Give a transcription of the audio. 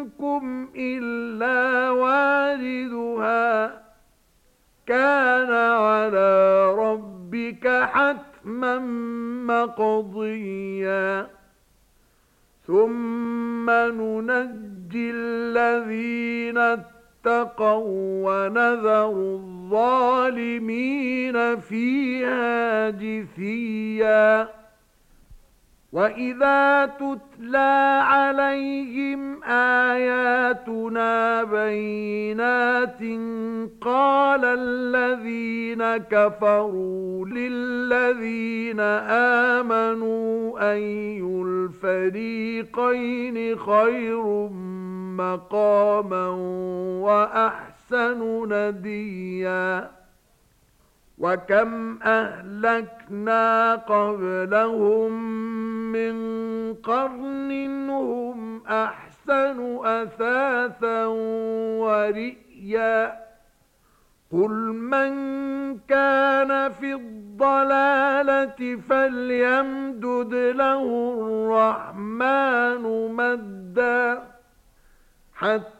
منكم إلا واردها. كان على ربك حتما مقضيا. ثم ننجي الذين اتقوا ونذر الظالمين فيها جثيا. وإذا تتلى علينا آياتنا بينات قال الذين كفروا للذين آمنوا أي الفريقين خير مقاما وأحسن نديا وَكَمْ أَهْلَكْنَا قَبْلَهُمْ مِنْ قَرْنٍ هُمْ أَحْسَنُ أحسن أثاثا ورئيا. قل من كان في الضلالة فليمدد له الرحمن مدا حتى